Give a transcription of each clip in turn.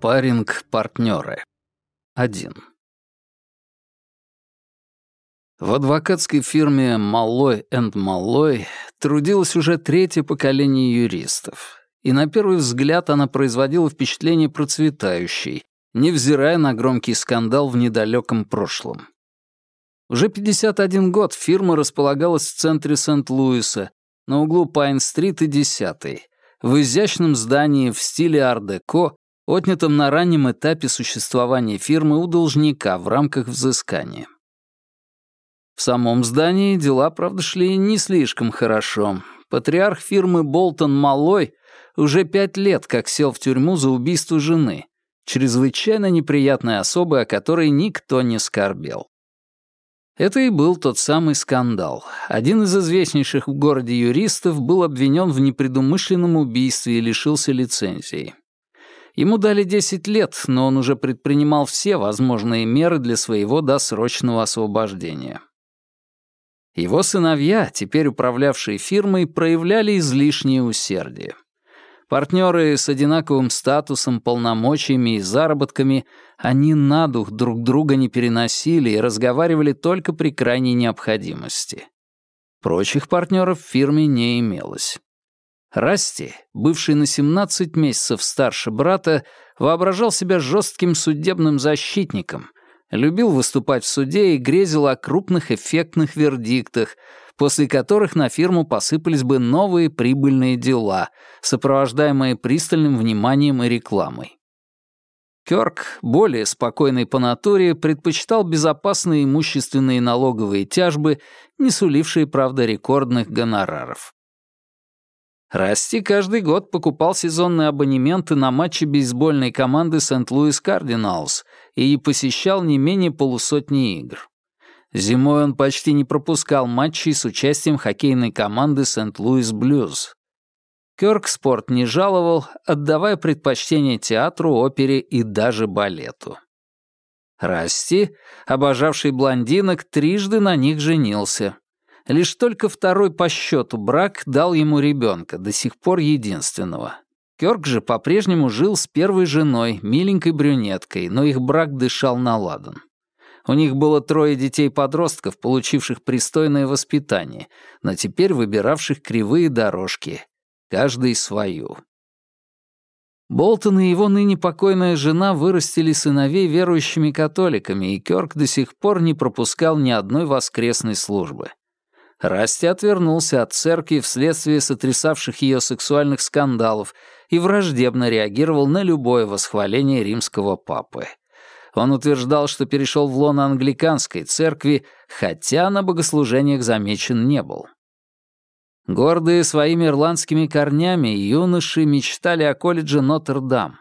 Спарринг-партнеры. 1. В адвокатской фирме «Маллой энд Маллой» трудилось уже третье поколение юристов, и на первый взгляд она производила впечатление процветающей, невзирая на громкий скандал в недалеком прошлом. Уже 51 год фирма располагалась в центре Сент-Луиса, на углу Пайн-стрит и 10 в изящном здании в стиле ар-деко, отнятом на раннем этапе существования фирмы у должника в рамках взыскания. В самом здании дела, правда, шли не слишком хорошо. Патриарх фирмы Болтон Малой уже пять лет как сел в тюрьму за убийство жены, чрезвычайно неприятной особы, о которой никто не скорбел. Это и был тот самый скандал. Один из известнейших в городе юристов был обвинен в непредумышленном убийстве и лишился лицензии. Ему дали 10 лет, но он уже предпринимал все возможные меры для своего досрочного освобождения. Его сыновья, теперь управлявшие фирмой, проявляли излишнее усердие. Партнеры с одинаковым статусом, полномочиями и заработками, они на дух друг друга не переносили и разговаривали только при крайней необходимости. Прочих партнеров в фирме не имелось. Расти, бывший на 17 месяцев старше брата, воображал себя жестким судебным защитником, любил выступать в суде и грезил о крупных эффектных вердиктах, после которых на фирму посыпались бы новые прибыльные дела, сопровождаемые пристальным вниманием и рекламой. Кёрк, более спокойный по натуре, предпочитал безопасные имущественные налоговые тяжбы, не сулившие, правда, рекордных гонораров. Расти каждый год покупал сезонные абонементы на матчи бейсбольной команды Сент-Луис Кардиналс и посещал не менее полусотни игр. Зимой он почти не пропускал матчей с участием хоккейной команды Сент-Луис Блюз. Кёрк спорт не жаловал, отдавая предпочтение театру, опере и даже балету. Расти, обожавший блондинок, трижды на них женился. Лишь только второй по счету брак дал ему ребенка, до сих пор единственного. Кёрк же по-прежнему жил с первой женой, миленькой брюнеткой, но их брак дышал на ладан. У них было трое детей-подростков, получивших пристойное воспитание, но теперь выбиравших кривые дорожки, каждый свою. Болтон и его ныне покойная жена вырастили сыновей верующими католиками, и Кёрк до сих пор не пропускал ни одной воскресной службы. Расти отвернулся от церкви вследствие сотрясавших ее сексуальных скандалов и враждебно реагировал на любое восхваление римского папы. Он утверждал, что перешел в лоно англиканской церкви, хотя на богослужениях замечен не был. Гордые своими ирландскими корнями, юноши мечтали о колледже Нотр-Дам.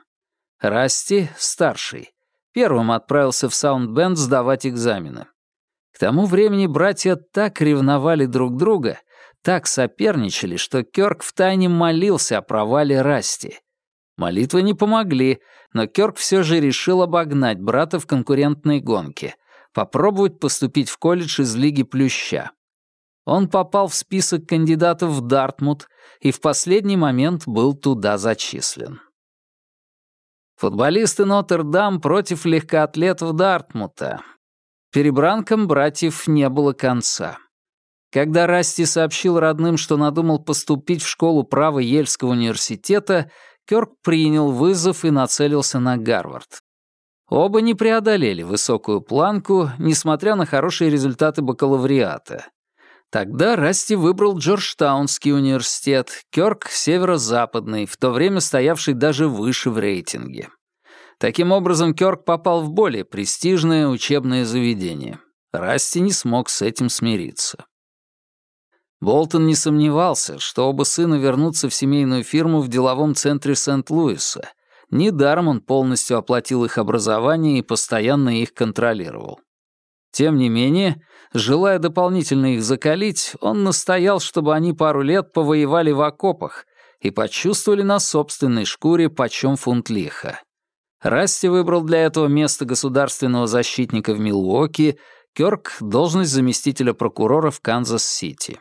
Расти, старший, первым отправился в Саундбенд сдавать экзамены. Тому времени братья так ревновали друг друга, так соперничали, что Кёрк втайне молился о провале Расти. Молитвы не помогли, но Кёрк все же решил обогнать брата в конкурентной гонке, попробовать поступить в колледж из Лиги Плюща. Он попал в список кандидатов в Дартмут и в последний момент был туда зачислен. Футболисты Нотр-Дам против легкоатлетов Дартмута. Перебранкам братьев не было конца. Когда Расти сообщил родным, что надумал поступить в школу права Ельского университета, Кёрк принял вызов и нацелился на Гарвард. Оба не преодолели высокую планку, несмотря на хорошие результаты бакалавриата. Тогда Расти выбрал Джорджтаунский университет, Кёрк — северо-западный, в то время стоявший даже выше в рейтинге. Таким образом, Кёрк попал в более престижное учебное заведение. Расти не смог с этим смириться. Болтон не сомневался, что оба сына вернутся в семейную фирму в деловом центре Сент-Луиса. Недаром он полностью оплатил их образование и постоянно их контролировал. Тем не менее, желая дополнительно их закалить, он настоял, чтобы они пару лет повоевали в окопах и почувствовали на собственной шкуре почем фунт лиха. Расти выбрал для этого место государственного защитника в Милуоки, Кёрк — должность заместителя прокурора в Канзас-Сити.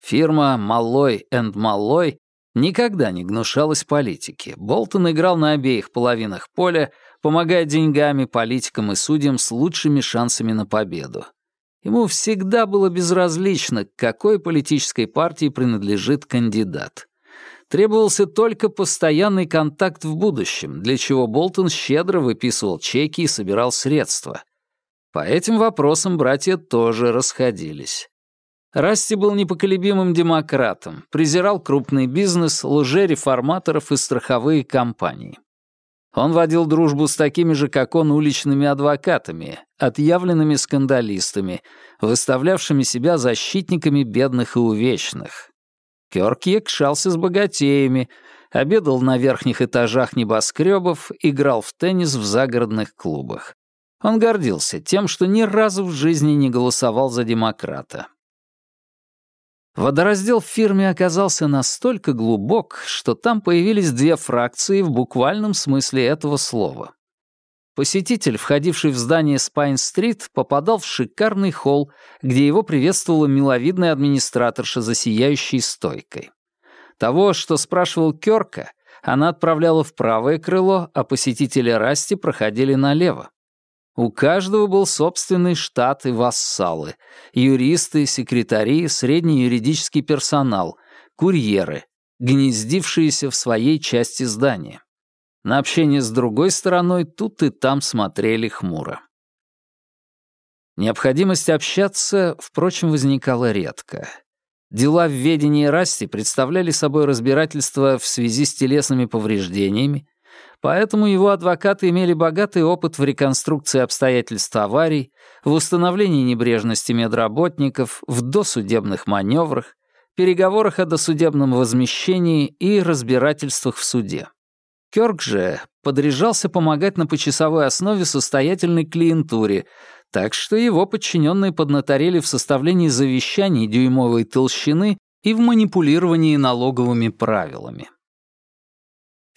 Фирма «Маллой энд Маллой» Никогда не гнушалась политики. Болтон играл на обеих половинах поля, помогая деньгами политикам и судьям с лучшими шансами на победу. Ему всегда было безразлично, к какой политической партии принадлежит кандидат. Требовался только постоянный контакт в будущем, для чего Болтон щедро выписывал чеки и собирал средства. По этим вопросам братья тоже расходились. Расти был непоколебимым демократом, презирал крупный бизнес, лжереформаторов и страховые компании. Он водил дружбу с такими же, как он, уличными адвокатами, отъявленными скандалистами, выставлявшими себя защитниками бедных и увечных. Кёрк якшался с богатеями, обедал на верхних этажах небоскребов, играл в теннис в загородных клубах. Он гордился тем, что ни разу в жизни не голосовал за демократа. Водораздел в фирме оказался настолько глубок, что там появились две фракции в буквальном смысле этого слова. Посетитель, входивший в здание Спайн-стрит, попадал в шикарный холл, где его приветствовала миловидная администраторша за сияющей стойкой. Того, что спрашивал Кёрка, она отправляла в правое крыло, а посетители Расти проходили налево. У каждого был собственный штат и вассалы, юристы, секретари, средний юридический персонал, курьеры, гнездившиеся в своей части здания. На общение с другой стороной тут и там смотрели хмуро. Необходимость общаться, впрочем, возникала редко. Дела в ведении Расти представляли собой разбирательство в связи с телесными повреждениями, Поэтому его адвокаты имели богатый опыт в реконструкции обстоятельств аварий, в установлении небрежности медработников, в досудебных маневрах, переговорах о досудебном возмещении и разбирательствах в суде. Кёрк же подряжался помогать на почасовой основе состоятельной клиентуре, так что его подчиненные поднаторели в составлении завещаний дюймовой толщины и в манипулировании налоговыми правилами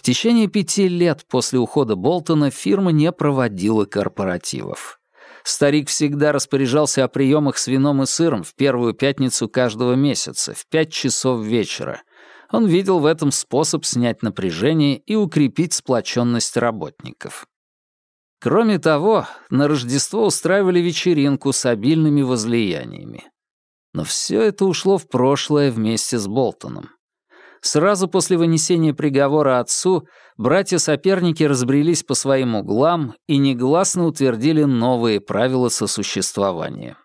течение пяти лет после ухода Болтона фирма не проводила корпоративов. Старик всегда распоряжался о приемах с вином и сыром в первую пятницу каждого месяца, в пять часов вечера. Он видел в этом способ снять напряжение и укрепить сплоченность работников. Кроме того, на Рождество устраивали вечеринку с обильными возлияниями. Но все это ушло в прошлое вместе с Болтоном. Сразу после вынесения приговора отцу братья-соперники разбрелись по своим углам и негласно утвердили новые правила сосуществования.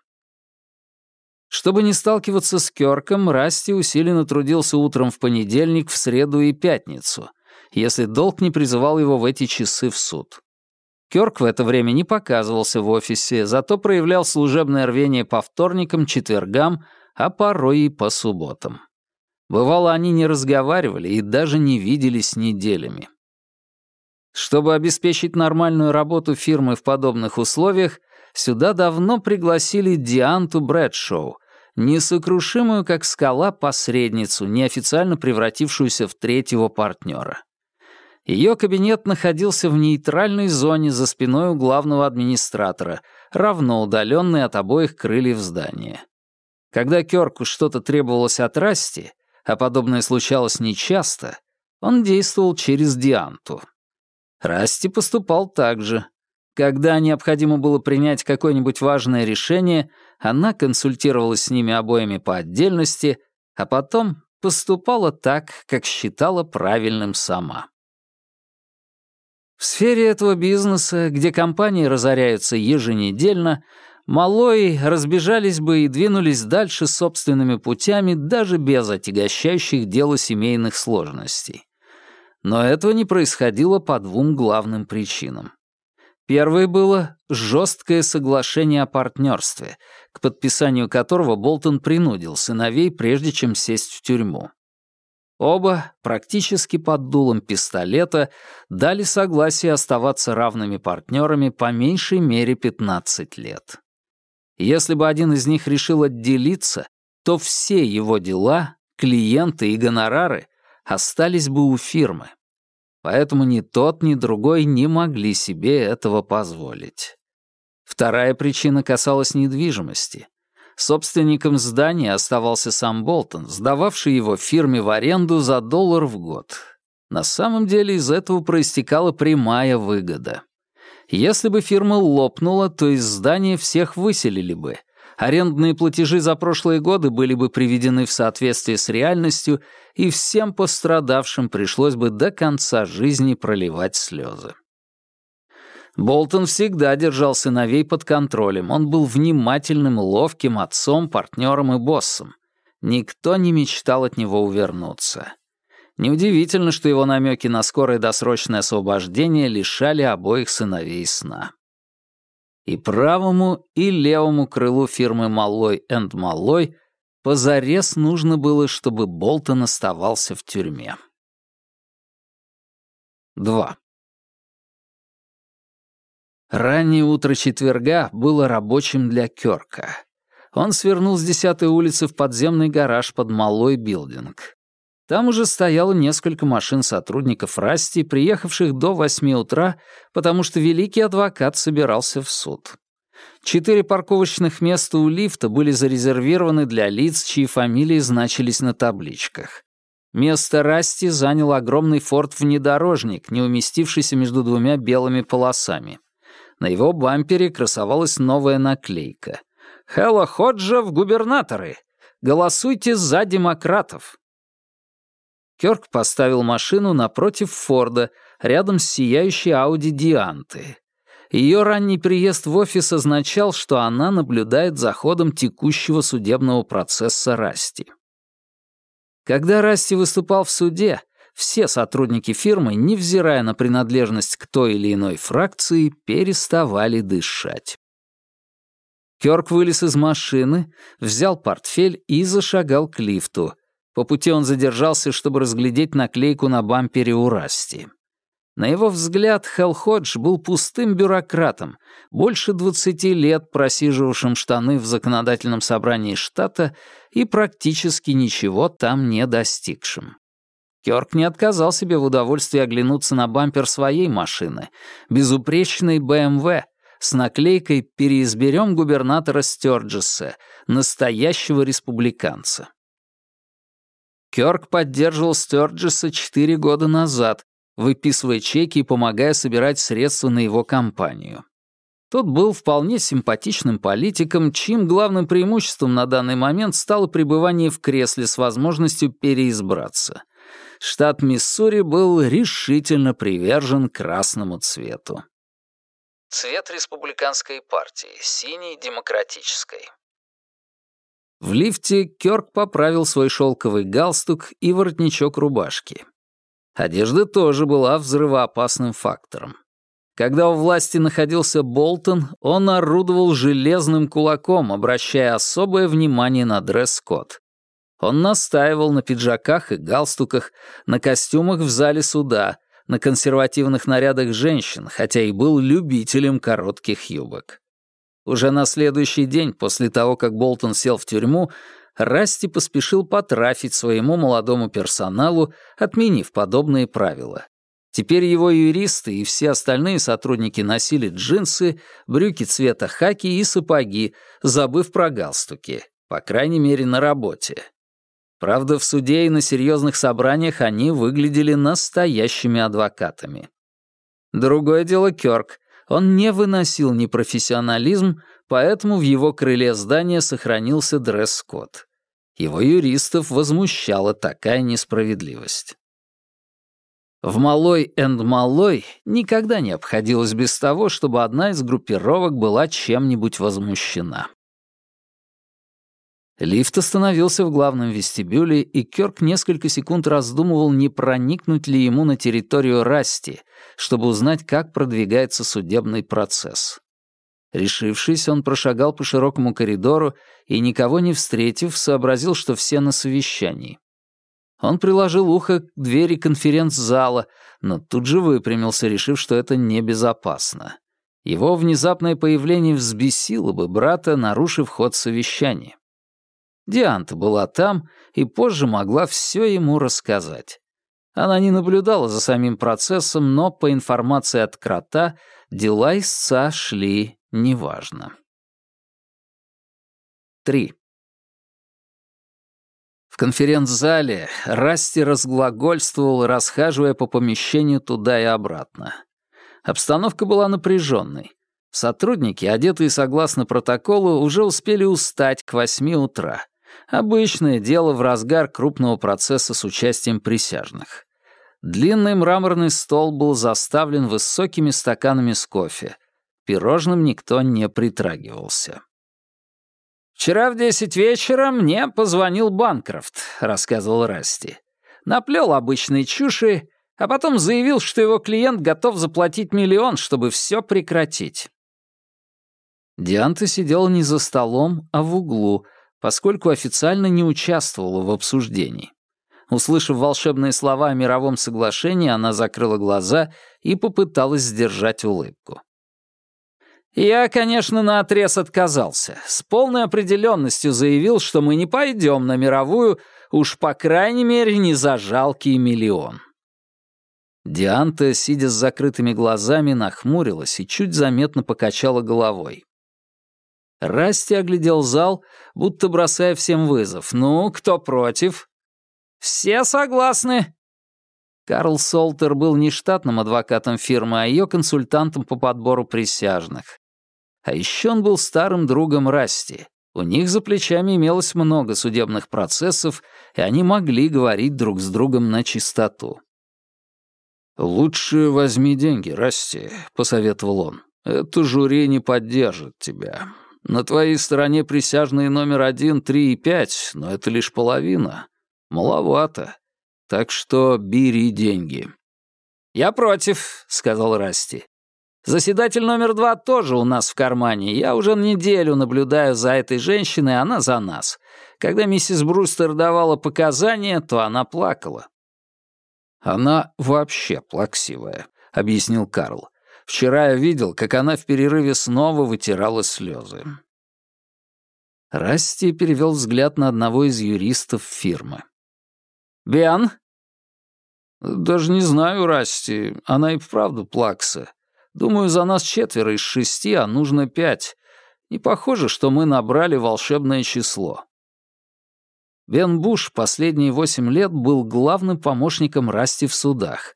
Чтобы не сталкиваться с Кёрком, Расти усиленно трудился утром в понедельник, в среду и пятницу, если долг не призывал его в эти часы в суд. Кёрк в это время не показывался в офисе, зато проявлял служебное рвение по вторникам, четвергам, а порой и по субботам. Бывало, они не разговаривали и даже не виделись неделями. Чтобы обеспечить нормальную работу фирмы в подобных условиях, сюда давно пригласили Дианту Брэдшоу, несокрушимую как скала посредницу, неофициально превратившуюся в третьего партнера. Ее кабинет находился в нейтральной зоне за спиной у главного администратора, равно удаленный от обоих крыльев здания. Когда Кёрку что-то требовалось от Расти, а подобное случалось нечасто, он действовал через Дианту. Расти поступал так же. Когда необходимо было принять какое-нибудь важное решение, она консультировалась с ними обоими по отдельности, а потом поступала так, как считала правильным сама. В сфере этого бизнеса, где компании разоряются еженедельно, Малой разбежались бы и двинулись дальше собственными путями даже без отягощающих дело семейных сложностей. Но этого не происходило по двум главным причинам. Первое было жесткое соглашение о партнерстве, к подписанию которого Болтон принудил сыновей, прежде чем сесть в тюрьму. Оба, практически под дулом пистолета, дали согласие оставаться равными партнерами по меньшей мере 15 лет. Если бы один из них решил отделиться, то все его дела, клиенты и гонорары остались бы у фирмы. Поэтому ни тот, ни другой не могли себе этого позволить. Вторая причина касалась недвижимости. Собственником здания оставался сам Болтон, сдававший его фирме в аренду за доллар в год. На самом деле из этого проистекала прямая выгода. Если бы фирма лопнула, то из здания всех выселили бы. Арендные платежи за прошлые годы были бы приведены в соответствие с реальностью, и всем пострадавшим пришлось бы до конца жизни проливать слезы. Болтон всегда держал сыновей под контролем. Он был внимательным, ловким отцом, партнером и боссом. Никто не мечтал от него увернуться. Неудивительно, что его намеки на скорое досрочное освобождение лишали обоих сыновей сна. И правому, и левому крылу фирмы «Малой энд Малой» позарез нужно было, чтобы Болтон оставался в тюрьме. 2. Раннее утро четверга было рабочим для Кёрка. Он свернул с 10-й улицы в подземный гараж под Малой Билдинг. Там уже стояло несколько машин сотрудников Расти, приехавших до 8 утра, потому что великий адвокат собирался в суд. Четыре парковочных места у лифта были зарезервированы для лиц, чьи фамилии значились на табличках. Место Расти занял огромный форт-внедорожник, не уместившийся между двумя белыми полосами. На его бампере красовалась новая наклейка. «Хэлла Ходжа в губернаторы! Голосуйте за демократов!» Кёрк поставил машину напротив Форда, рядом с сияющей Ауди Дианты. Ее ранний приезд в офис означал, что она наблюдает за ходом текущего судебного процесса Расти. Когда Расти выступал в суде, все сотрудники фирмы, невзирая на принадлежность к той или иной фракции, переставали дышать. Кёрк вылез из машины, взял портфель и зашагал к лифту. По пути он задержался, чтобы разглядеть наклейку на бампере у Расти. На его взгляд, Хелл Ходж был пустым бюрократом, больше 20 лет просиживавшим штаны в законодательном собрании штата и практически ничего там не достигшим. Кёрк не отказал себе в удовольствии оглянуться на бампер своей машины, безупречной БМВ, с наклейкой «Переизберем губернатора Стёрджеса, настоящего республиканца». Кёрк поддерживал Стёрджеса четыре года назад, выписывая чеки и помогая собирать средства на его кампанию. Тот был вполне симпатичным политиком, чьим главным преимуществом на данный момент стало пребывание в кресле с возможностью переизбраться штат Миссури был решительно привержен красному цвету. Цвет республиканской партии, синий демократической. В лифте Кёрк поправил свой шелковый галстук и воротничок рубашки. Одежда тоже была взрывоопасным фактором. Когда у власти находился Болтон, он орудовал железным кулаком, обращая особое внимание на дресс-код. Он настаивал на пиджаках и галстуках, на костюмах в зале суда, на консервативных нарядах женщин, хотя и был любителем коротких юбок. Уже на следующий день после того, как Болтон сел в тюрьму, Расти поспешил потрафить своему молодому персоналу, отменив подобные правила. Теперь его юристы и все остальные сотрудники носили джинсы, брюки цвета хаки и сапоги, забыв про галстуки, по крайней мере, на работе. Правда, в суде и на серьезных собраниях они выглядели настоящими адвокатами. Другое дело Кёрк. Он не выносил непрофессионализм, поэтому в его крыле здания сохранился дресс-код. Его юристов возмущала такая несправедливость. В «Малой энд Малой» никогда не обходилось без того, чтобы одна из группировок была чем-нибудь возмущена. Лифт остановился в главном вестибюле, и Кёрк несколько секунд раздумывал, не проникнуть ли ему на территорию Расти, чтобы узнать, как продвигается судебный процесс. Решившись, он прошагал по широкому коридору и, никого не встретив, сообразил, что все на совещании. Он приложил ухо к двери конференц-зала, но тут же выпрямился, решив, что это небезопасно. Его внезапное появление взбесило бы брата, нарушив ход совещания. Дианта была там и позже могла все ему рассказать. Она не наблюдала за самим процессом, но, по информации от крота, дела истца шли неважно. 3. В конференц-зале Расти разглагольствовал, расхаживая по помещению туда и обратно. Обстановка была напряженной. Сотрудники, одетые согласно протоколу, уже успели устать к восьми утра. Обычное дело в разгар крупного процесса с участием присяжных. Длинный мраморный стол был заставлен высокими стаканами с кофе. Пирожным никто не притрагивался. «Вчера в десять вечера мне позвонил Банкрофт», — рассказывал Расти. Наплел обычные чуши, а потом заявил, что его клиент готов заплатить миллион, чтобы все прекратить. Дианта сидела не за столом, а в углу, поскольку официально не участвовала в обсуждении. Услышав волшебные слова о мировом соглашении, она закрыла глаза и попыталась сдержать улыбку. Я, конечно, наотрез отказался. С полной определенностью заявил, что мы не пойдем на мировую, уж по крайней мере не за жалкий миллион. Дианта, сидя с закрытыми глазами, нахмурилась и чуть заметно покачала головой. Расти оглядел зал, будто бросая всем вызов. «Ну, кто против?» «Все согласны?» Карл Солтер был не штатным адвокатом фирмы, а ее консультантом по подбору присяжных. А еще он был старым другом Расти. У них за плечами имелось много судебных процессов, и они могли говорить друг с другом на чистоту. «Лучше возьми деньги, Расти», — посоветовал он. «Это жюри не поддержит тебя. На твоей стороне присяжные номер один, три и пять, но это лишь половина. Маловато. Так что бери деньги». «Я против», — сказал Расти. Заседатель номер два тоже у нас в кармане. Я уже неделю наблюдаю за этой женщиной, она за нас. Когда миссис Брустер давала показания, то она плакала. «Она вообще плаксивая», — объяснил Карл. «Вчера я видел, как она в перерыве снова вытирала слезы». Расти перевел взгляд на одного из юристов фирмы. «Бен?» «Даже не знаю, Расти. Она и вправду плакса. Думаю, за нас четверо из шести, а нужно пять. Не похоже, что мы набрали волшебное число. Бен Буш последние восемь лет был главным помощником Расти в судах.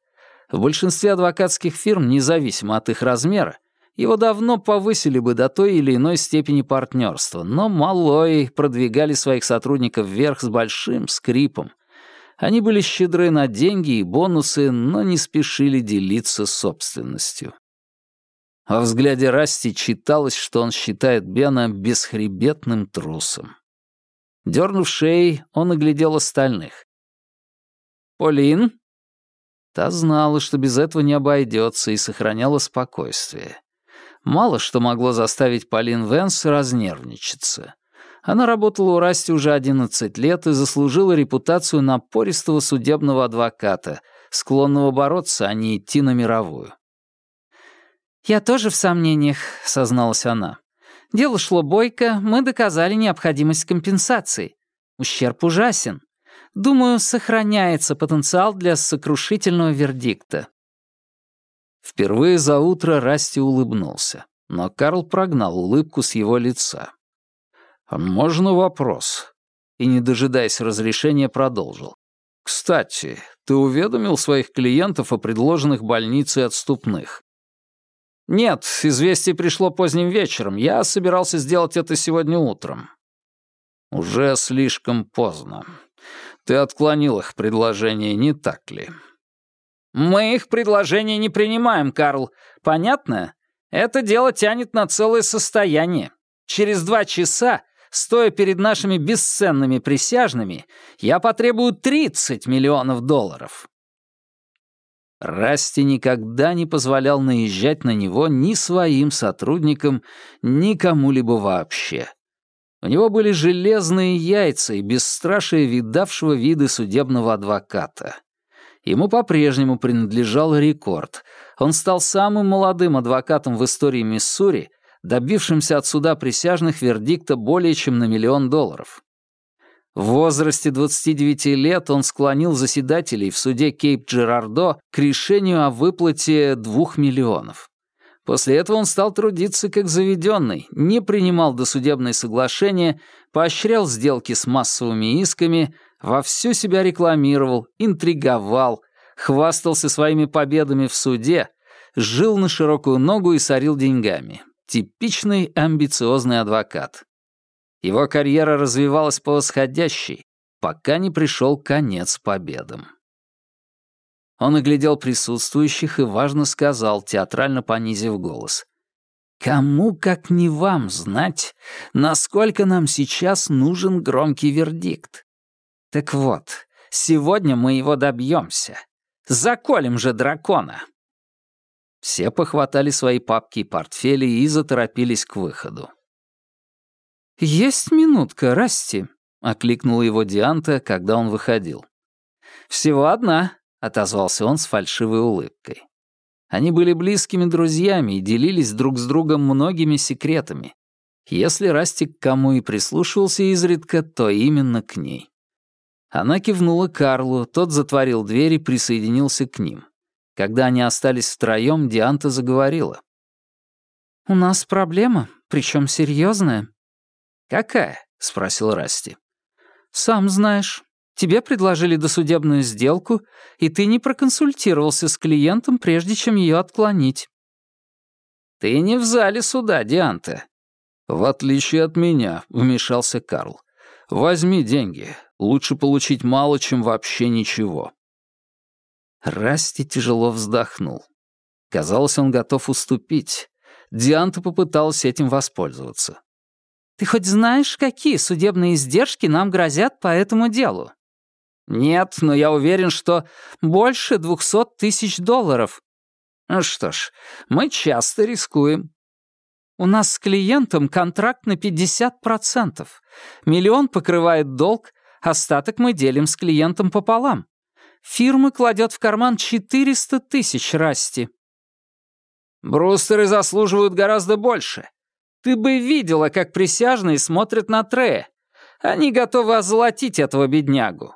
В большинстве адвокатских фирм, независимо от их размера, его давно повысили бы до той или иной степени партнерства, но Малой продвигали своих сотрудников вверх с большим скрипом. Они были щедры на деньги и бонусы, но не спешили делиться собственностью. Во взгляде Расти читалось, что он считает Бена бесхребетным трусом. Дернув шеей, он оглядел остальных. «Полин?» Та знала, что без этого не обойдется, и сохраняла спокойствие. Мало что могло заставить Полин Венс разнервничаться. Она работала у Расти уже 11 лет и заслужила репутацию напористого судебного адвоката, склонного бороться, а не идти на мировую. «Я тоже в сомнениях», — созналась она. «Дело шло бойко, мы доказали необходимость компенсации. Ущерб ужасен. Думаю, сохраняется потенциал для сокрушительного вердикта». Впервые за утро Расти улыбнулся, но Карл прогнал улыбку с его лица. «Можно вопрос?» И, не дожидаясь разрешения, продолжил. «Кстати, ты уведомил своих клиентов о предложенных больнице отступных?» «Нет, известие пришло поздним вечером. Я собирался сделать это сегодня утром». «Уже слишком поздно. Ты отклонил их предложение, не так ли?» «Мы их предложения не принимаем, Карл. Понятно? Это дело тянет на целое состояние. Через два часа, стоя перед нашими бесценными присяжными, я потребую 30 миллионов долларов». Расти никогда не позволял наезжать на него ни своим сотрудникам, ни кому-либо вообще. У него были железные яйца и бесстрашие видавшего виды судебного адвоката. Ему по-прежнему принадлежал рекорд. Он стал самым молодым адвокатом в истории Миссури, добившимся от суда присяжных вердикта более чем на миллион долларов. В возрасте 29 лет он склонил заседателей в суде Кейп-Джерардо к решению о выплате 2 миллионов. После этого он стал трудиться как заведенный, не принимал досудебные соглашения, поощрял сделки с массовыми исками, вовсю себя рекламировал, интриговал, хвастался своими победами в суде, жил на широкую ногу и сорил деньгами. Типичный амбициозный адвокат. Его карьера развивалась по восходящей, пока не пришел конец победам. Он оглядел присутствующих и важно сказал, театрально понизив голос. «Кому, как не вам, знать, насколько нам сейчас нужен громкий вердикт? Так вот, сегодня мы его добьемся. Заколем же дракона!» Все похватали свои папки и портфели и заторопились к выходу. «Есть минутка, Расти», — окликнула его Дианта, когда он выходил. «Всего одна», отозвался он с фальшивой улыбкой. Они были близкими друзьями и делились друг с другом многими секретами. Если Растик к кому и прислушивался изредка, то именно к ней. Она кивнула Карлу, тот затворил дверь и присоединился к ним. Когда они остались втроем, Дианта заговорила. «У нас проблема, причем серьезная. «Какая?» — спросил Расти. «Сам знаешь. Тебе предложили досудебную сделку, и ты не проконсультировался с клиентом, прежде чем ее отклонить. «Ты не в зале суда, Дианте». «В отличие от меня», — вмешался Карл. «Возьми деньги. Лучше получить мало, чем вообще ничего». Расти тяжело вздохнул. Казалось, он готов уступить. Дианта попыталась этим воспользоваться. «Ты хоть знаешь, какие судебные издержки нам грозят по этому делу?» «Нет, но я уверен, что больше двухсот тысяч долларов». Ну что ж, мы часто рискуем. У нас с клиентом контракт на 50%. Миллион покрывает долг, остаток мы делим с клиентом пополам. Фирма кладет в карман 400 тысяч расти. Брустеры заслуживают гораздо больше. Ты бы видела, как присяжные смотрят на Трея. Они готовы озолотить этого беднягу.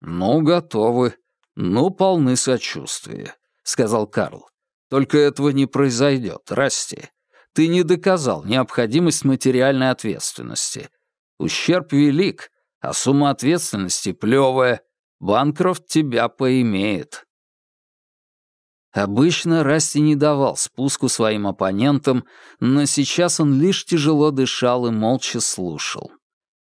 «Ну, готовы. Ну, полны сочувствия», — сказал Карл. «Только этого не произойдет, Расти. Ты не доказал необходимость материальной ответственности. Ущерб велик, а сумма ответственности плевая. Банкрофт тебя поимеет». Обычно Расти не давал спуску своим оппонентам, но сейчас он лишь тяжело дышал и молча слушал.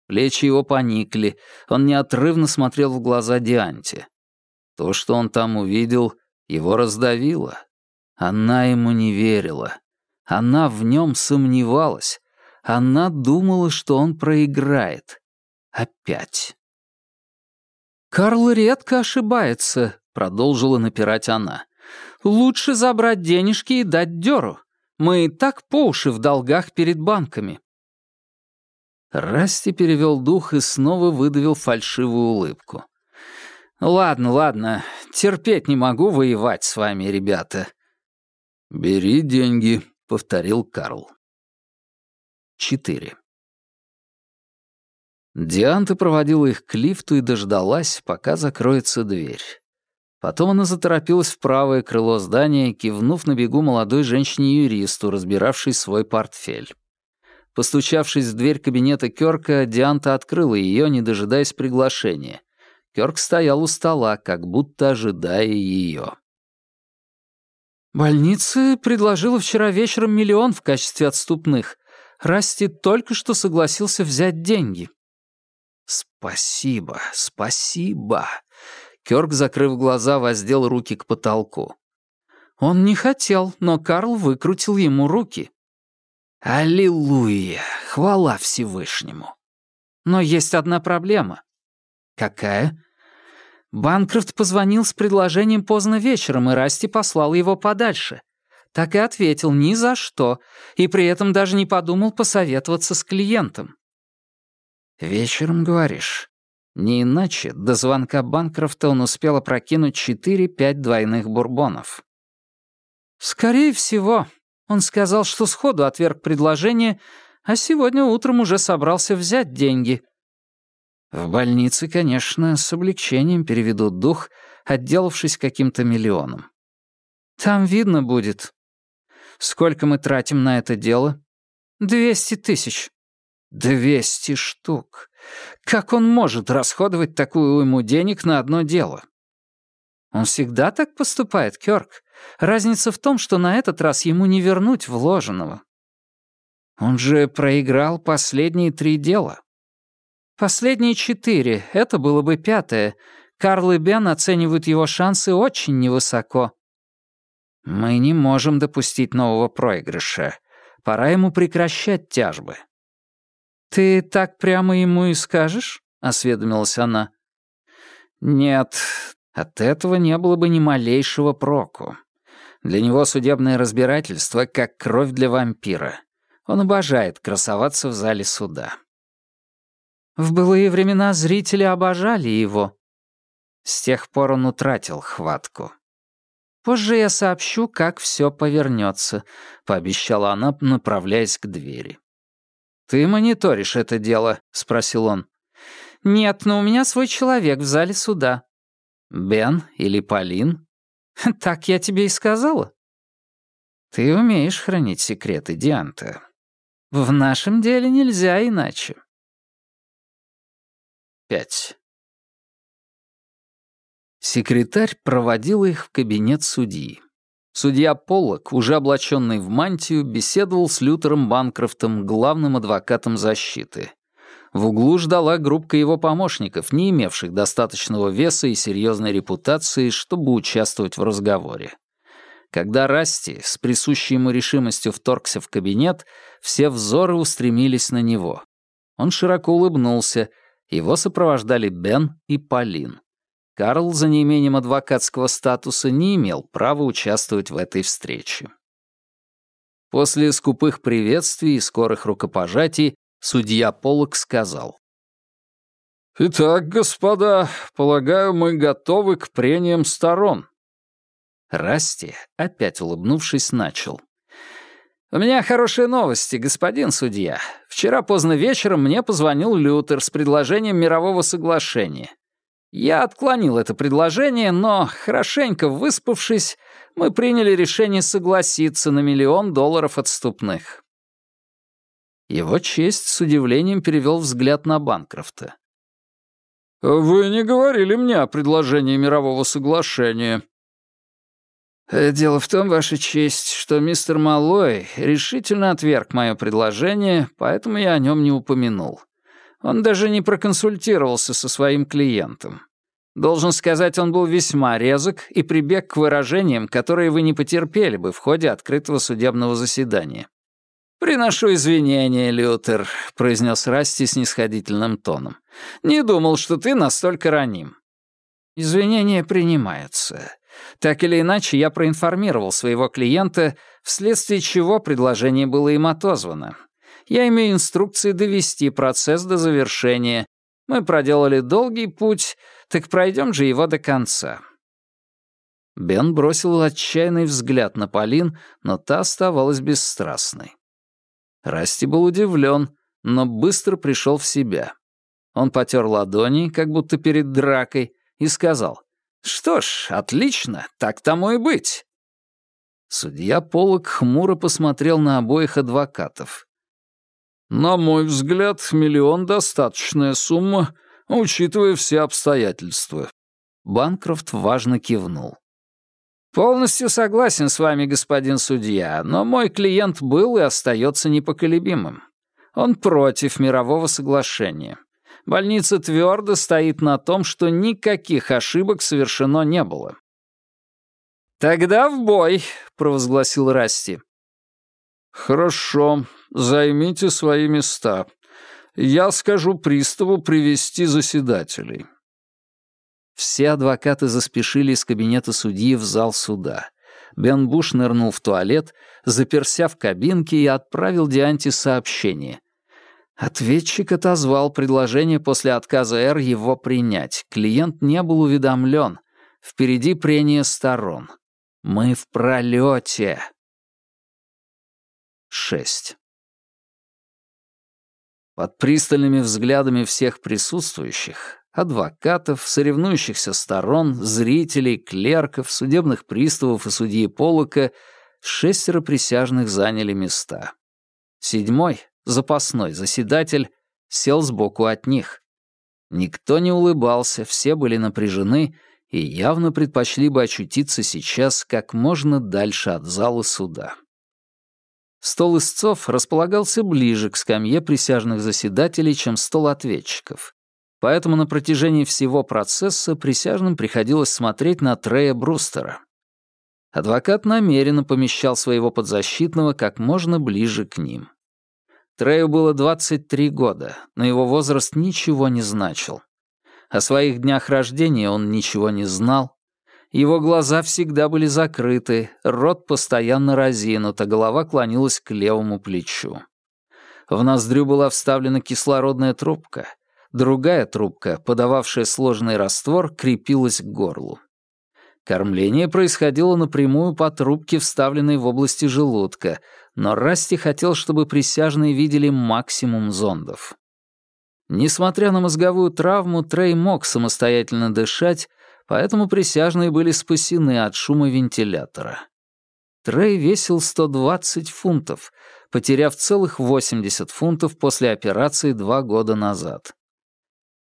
Плечи его поникли, он неотрывно смотрел в глаза Дианте. То, что он там увидел, его раздавило. Она ему не верила. Она в нем сомневалась. Она думала, что он проиграет. Опять. «Карл редко ошибается», — продолжила напирать она. «Лучше забрать денежки и дать дёру. Мы и так по уши в долгах перед банками. Расти перевел дух и снова выдавил фальшивую улыбку. «Ладно, ладно, терпеть не могу воевать с вами, ребята». «Бери деньги», — повторил Карл. 4. Дианта проводила их к лифту и дождалась, пока закроется дверь. Потом она заторопилась в правое крыло здания, кивнув на бегу молодой женщине-юристу, разбиравшей свой портфель. Постучавшись в дверь кабинета Кёрка, Дианта открыла ее, не дожидаясь приглашения. Кёрк стоял у стола, как будто ожидая ее. «Больница предложила вчера вечером миллион в качестве отступных. Расти только что согласился взять деньги». «Спасибо, спасибо». Кёрк, закрыв глаза, воздел руки к потолку. Он не хотел, но Карл выкрутил ему руки. Аллилуйя! Хвала Всевышнему! Но есть одна проблема. Какая? Банкрофт позвонил с предложением поздно вечером, и Расти послал его подальше. Так и ответил ни за что, и при этом даже не подумал посоветоваться с клиентом. «Вечером, говоришь?» Не иначе до звонка Банкрофта он успел опрокинуть 4-5 двойных бурбонов. «Скорее всего», он сказал, что сходу отверг предложение, а сегодня утром уже собрался взять деньги. В больнице, конечно, с облегчением переведут дух, отделавшись каким-то миллионом. Там видно будет. Сколько мы тратим на это дело? Двести тысяч. Двести штук. Как он может расходовать такую уйму денег на одно дело? Он всегда так поступает, Кёрк. Разница в том, что на этот раз ему не вернуть вложенного. Он же проиграл последние три дела. Последние четыре, это было бы пятое. Карл и Бен оценивают его шансы очень невысоко. Мы не можем допустить нового проигрыша. Пора ему прекращать тяжбы. «Ты так прямо ему и скажешь?» — осведомилась она. «Нет, от этого не было бы ни малейшего проку. Для него судебное разбирательство как кровь для вампира. Он обожает красоваться в зале суда». В былые времена зрители обожали его. С тех пор он утратил хватку. «Позже я сообщу, как все повернется», — пообещала она, направляясь к двери. «Ты мониторишь это дело?» — спросил он. «Нет, но у меня свой человек в зале суда». «Бен или Полин?» «Так я тебе и сказала». «Ты умеешь хранить секреты, Дианта. В нашем деле нельзя иначе». Пять. Секретарь проводил их в кабинет судьи. Судья Поллок, уже облаченный в мантию, беседовал с Лютером Банкрофтом, главным адвокатом защиты. В углу ждала группка его помощников, не имевших достаточного веса и серьезной репутации, чтобы участвовать в разговоре. Когда Расти с присущей ему решимостью вторгся в кабинет, все взоры устремились на него. Он широко улыбнулся, его сопровождали Бен и Полин. Карл за неимением адвокатского статуса не имел права участвовать в этой встрече. После скупых приветствий и скорых рукопожатий судья Полок сказал. «Итак, господа, полагаю, мы готовы к прениям сторон». Расти, опять улыбнувшись, начал. «У меня хорошие новости, господин судья. Вчера поздно вечером мне позвонил Лютер с предложением мирового соглашения. Я отклонил это предложение, но, хорошенько выспавшись, мы приняли решение согласиться на миллион долларов отступных. Его честь с удивлением перевел взгляд на Банкрофта. «Вы не говорили мне о предложении мирового соглашения». «Э, «Дело в том, Ваша честь, что мистер Малой решительно отверг мое предложение, поэтому я о нем не упомянул. Он даже не проконсультировался со своим клиентом. Должен сказать, он был весьма резок и прибег к выражениям, которые вы не потерпели бы в ходе открытого судебного заседания. «Приношу извинения, Лютер», — произнес Расти снисходительным тоном. «Не думал, что ты настолько раним». «Извинения принимаются. Так или иначе, я проинформировал своего клиента, вследствие чего предложение было им отозвано. Я имею инструкции довести процесс до завершения. Мы проделали долгий путь, так пройдем же его до конца». Бен бросил отчаянный взгляд на Полин, но та оставалась бесстрастной. Расти был удивлен, но быстро пришел в себя. Он потер ладони, как будто перед дракой, и сказал, «Что ж, отлично, так тому и быть». Судья Полок хмуро посмотрел на обоих адвокатов. На мой взгляд, миллион — достаточная сумма, учитывая все обстоятельства». Банкрофт важно кивнул. «Полностью согласен с вами, господин судья, но мой клиент был и остается непоколебимым. Он против мирового соглашения. Больница твердо стоит на том, что никаких ошибок совершено не было». «Тогда в бой», — провозгласил Расти. «Хорошо, займите свои места. Я скажу приставу привести заседателей». Все адвокаты заспешили из кабинета судьи в зал суда. Бен Буш нырнул в туалет, заперся в кабинке и отправил Дианте сообщение. Ответчик отозвал предложение после отказа Р его принять. Клиент не был уведомлен. Впереди прения сторон. Мы в пролете. 6. Под пристальными взглядами всех присутствующих, адвокатов, соревнующихся сторон, зрителей, клерков, судебных приставов и судьи Полока, Шестеро присяжных заняли места. Седьмой, запасной заседатель, сел сбоку от них. Никто не улыбался, все были напряжены и явно предпочли бы очутиться сейчас как можно дальше от зала суда. Стол истцов располагался ближе к скамье присяжных заседателей, чем стол ответчиков. Поэтому на протяжении всего процесса присяжным приходилось смотреть на Трея Брустера. Адвокат намеренно помещал своего подзащитного как можно ближе к ним. Трею было 23 года, но его возраст ничего не значил. О своих днях рождения он ничего не знал, его глаза всегда были закрыты, рот постоянно разинут, а голова клонилась к левому плечу. В ноздрю была вставлена кислородная трубка. Другая трубка, подававшая сложный раствор, крепилась к горлу. Кормление происходило напрямую по трубке, вставленной в области желудка, но Расти хотел, чтобы присяжные видели максимум зондов. Несмотря на мозговую травму, Трей мог самостоятельно дышать, поэтому присяжные были спасены от шума вентилятора. Трей весил 120 фунтов, потеряв целых 80 фунтов после операции два года назад.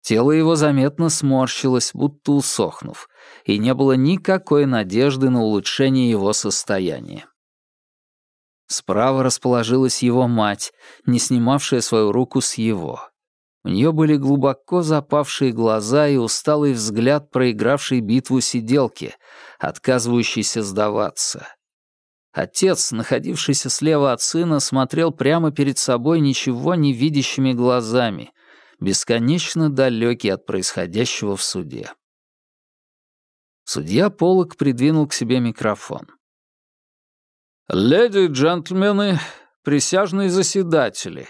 Тело его заметно сморщилось, будто усохнув, и не было никакой надежды на улучшение его состояния. Справа расположилась его мать, не снимавшая свою руку с его. У нее были глубоко запавшие глаза и усталый взгляд проигравшей битву сиделки, отказывающейся сдаваться. Отец, находившийся слева от сына, смотрел прямо перед собой ничего не видящими глазами, бесконечно далекий от происходящего в суде. Судья Полок придвинул к себе микрофон. «Леди и джентльмены, присяжные заседатели,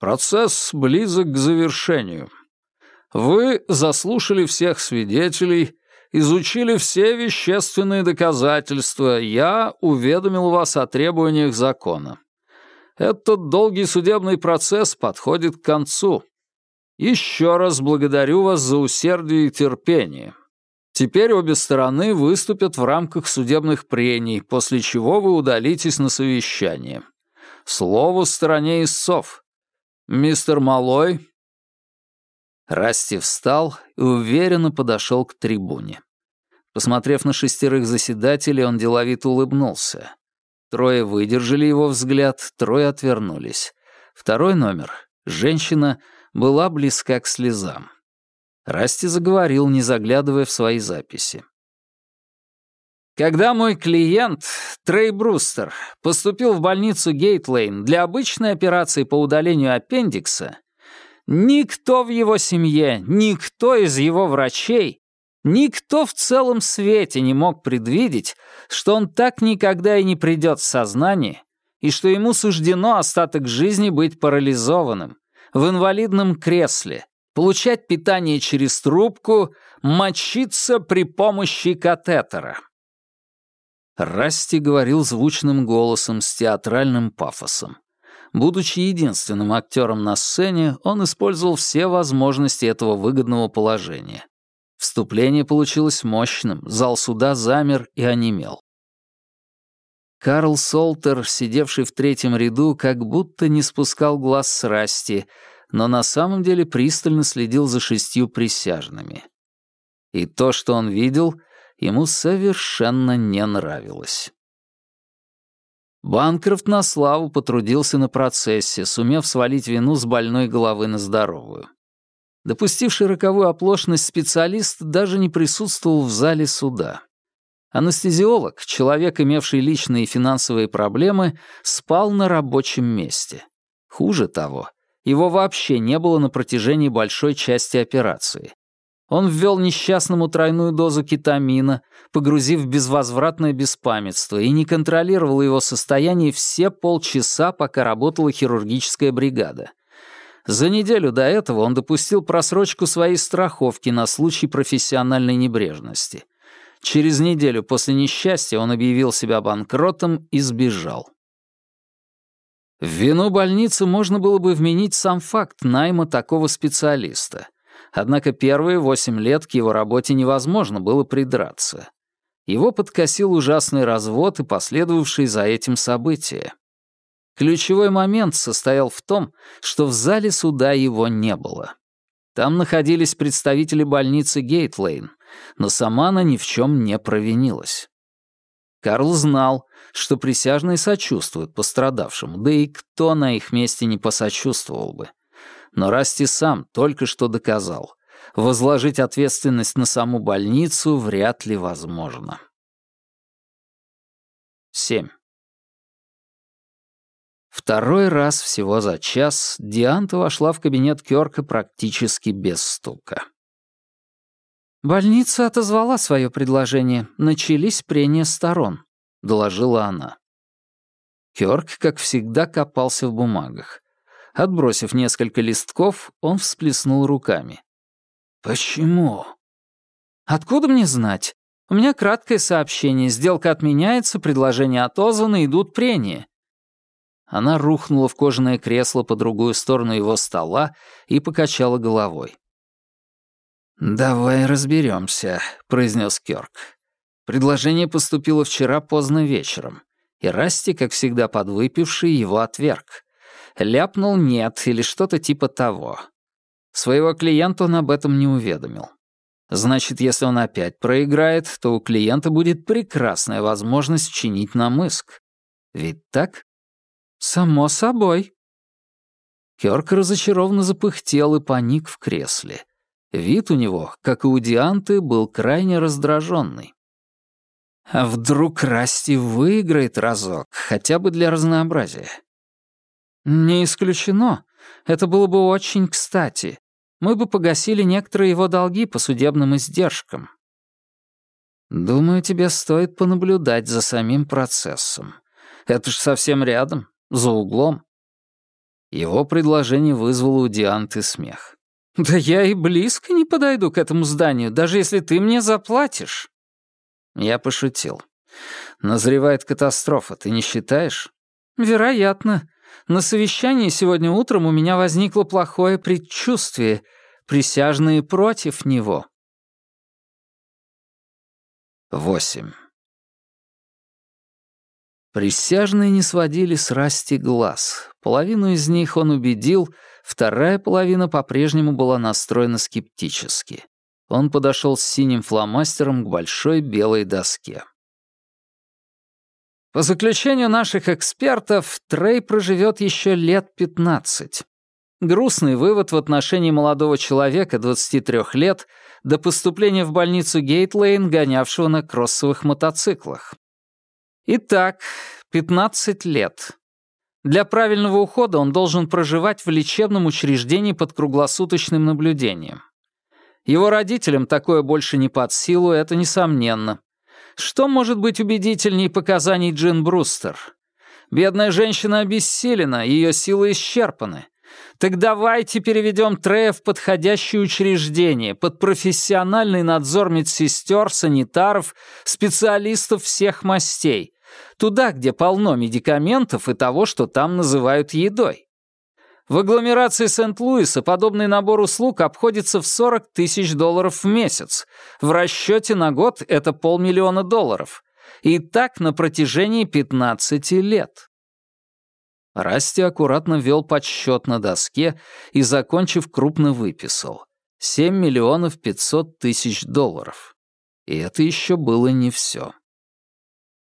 Процесс близок к завершению. Вы заслушали всех свидетелей, изучили все вещественные доказательства, я уведомил вас о требованиях закона. Этот долгий судебный процесс подходит к концу. Еще раз благодарю вас за усердие и терпение. Теперь обе стороны выступят в рамках судебных прений, после чего вы удалитесь на совещание. Слово стороне истцов. «Мистер Малой?» Расти встал и уверенно подошел к трибуне. Посмотрев на шестерых заседателей, он деловито улыбнулся. Трое выдержали его взгляд, трое отвернулись. Второй номер, женщина, была близка к слезам. Расти заговорил, не заглядывая в свои записи. Когда мой клиент, Трей Брустер, поступил в больницу Гейтлейн для обычной операции по удалению аппендикса, никто в его семье, никто из его врачей, никто в целом свете не мог предвидеть, что он так никогда и не придет в сознание, и что ему суждено остаток жизни быть парализованным, в инвалидном кресле, получать питание через трубку, мочиться при помощи катетера. Расти говорил звучным голосом с театральным пафосом. Будучи единственным актером на сцене, он использовал все возможности этого выгодного положения. Вступление получилось мощным, зал суда замер и онемел. Карл Солтер, сидевший в третьем ряду, как будто не спускал глаз с Расти, но на самом деле пристально следил за шестью присяжными. И то, что он видел, ему совершенно не нравилось. Банкрофт на славу потрудился на процессе, сумев свалить вину с больной головы на здоровую. Допустивший роковую оплошность специалист даже не присутствовал в зале суда. Анестезиолог, человек, имевший личные и финансовые проблемы, спал на рабочем месте. Хуже того, его вообще не было на протяжении большой части операции. Он ввел несчастному тройную дозу кетамина, погрузив в безвозвратное беспамятство, и не контролировал его состояние все полчаса, пока работала хирургическая бригада. За неделю до этого он допустил просрочку своей страховки на случай профессиональной небрежности. Через неделю после несчастья он объявил себя банкротом и сбежал. В вину больницы можно было бы вменить сам факт найма такого специалиста — Однако первые восемь лет к его работе невозможно было придраться. Его подкосил ужасный развод и последовавшие за этим события. Ключевой момент состоял в том, что в зале суда его не было. Там находились представители больницы Гейтлейн, но сама она ни в чем не провинилась. Карл знал, что присяжные сочувствуют пострадавшему, да и кто на их месте не посочувствовал бы. Но Расти сам только что доказал, возложить ответственность на саму больницу вряд ли возможно. 7. Второй раз всего за час Дианта вошла в кабинет Кёрка практически без стука. «Больница отозвала свое предложение. Начались прения сторон», — доложила она. Кёрк, как всегда, копался в бумагах. Отбросив несколько листков, он всплеснул руками. «Почему?» «Откуда мне знать? У меня краткое сообщение. Сделка отменяется, предложение отозвано, идут прения». Она рухнула в кожаное кресло по другую сторону его стола и покачала головой. «Давай разберемся», — произнес Кёрк. Предложение поступило вчера поздно вечером, и Расти, как всегда подвыпивший, его отверг. Ляпнул «нет» или что-то типа того. Своего клиента он об этом не уведомил. Значит, если он опять проиграет, то у клиента будет прекрасная возможность чинить нам иск. Ведь так? Само собой. Кёрк разочарованно запыхтел и паник в кресле. Вид у него, как и у Дианты, был крайне раздраженный. А вдруг Расти выиграет разок, хотя бы для разнообразия? Не исключено. Это было бы очень кстати. Мы бы погасили некоторые его долги по судебным издержкам. Думаю, тебе стоит понаблюдать за самим процессом. Это ж совсем рядом, за углом. Его предложение вызвало у Дианты смех. «Да я и близко не подойду к этому зданию, даже если ты мне заплатишь». Я пошутил. «Назревает катастрофа, ты не считаешь?» «Вероятно. На совещании сегодня утром у меня возникло плохое предчувствие. Присяжные против него». Восемь. Присяжные не сводили с Расти глаз. Половину из них он убедил, вторая половина по-прежнему была настроена скептически. Он подошел с синим фломастером к большой белой доске. По заключению наших экспертов, Трей проживет еще лет 15. Грустный вывод в отношении молодого человека 23 лет до поступления в больницу Гейтлейн, гонявшего на кроссовых мотоциклах. Итак, 15 лет. Для правильного ухода он должен проживать в лечебном учреждении под круглосуточным наблюдением. Его родителям такое больше не под силу, это несомненно. Что может быть убедительней показаний Джин Брустер? Бедная женщина обессилена, ее силы исчерпаны. Так давайте переведем Трея в подходящее учреждение, под профессиональный надзор медсестер, санитаров, специалистов всех мастей. Туда, где полно медикаментов и того, что там называют едой. В агломерации Сент-Луиса подобный набор услуг обходится в 40 тысяч долларов в месяц. В расчете на год это полмиллиона долларов. И так на протяжении 15 лет. Расти аккуратно вел подсчет на доске и, закончив, крупно выписал. 7 миллионов 500 тысяч долларов. И это еще было не все.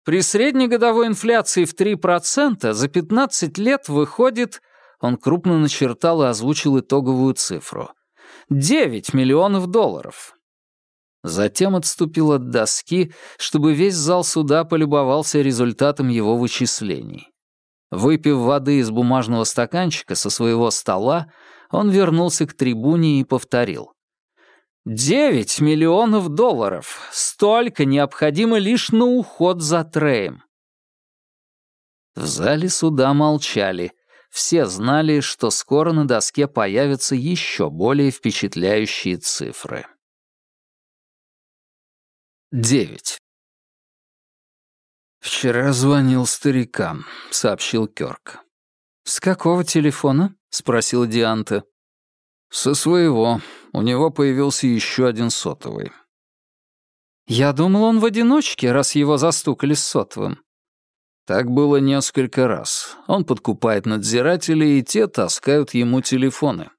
При среднегодовой инфляции в 3% за 15 лет выходит он крупно начертал и озвучил итоговую цифру. 9 миллионов долларов. Затем отступил от доски, чтобы весь зал суда полюбовался результатом его вычислений. Выпив воды из бумажного стаканчика со своего стола, он вернулся к трибуне и повторил. «Девять миллионов долларов! Столько необходимо лишь на уход за Треем!» В зале суда молчали — все знали, что скоро на доске появятся еще более впечатляющие цифры. 9. «Вчера звонил старикам», — сообщил Кёрк. «С какого телефона?» — спросил Дианта. «Со своего. У него появился еще один сотовый». «Я думал, он в одиночке, раз его застукали с сотовым». Так было несколько раз. Он подкупает надзирателей, и те таскают ему телефоны.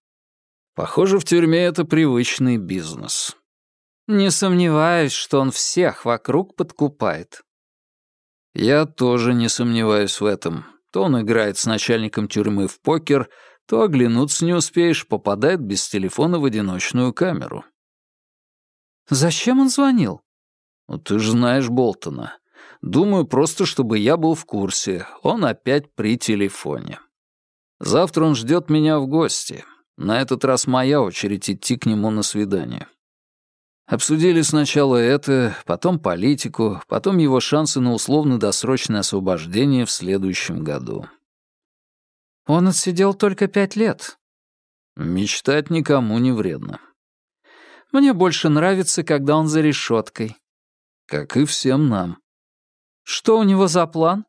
Похоже, в тюрьме это привычный бизнес. Не сомневаюсь, что он всех вокруг подкупает. Я тоже не сомневаюсь в этом. То он играет с начальником тюрьмы в покер, то оглянуться не успеешь, попадает без телефона в одиночную камеру. Зачем он звонил? Ну, ты же знаешь Болтона. Думаю, просто чтобы я был в курсе. Он опять при телефоне. Завтра он ждет меня в гости. На этот раз моя очередь идти к нему на свидание. Обсудили сначала это, потом политику, потом его шансы на условно-досрочное освобождение в следующем году. Он отсидел только пять лет. Мечтать никому не вредно. Мне больше нравится, когда он за решеткой. Как и всем нам. Что у него за план?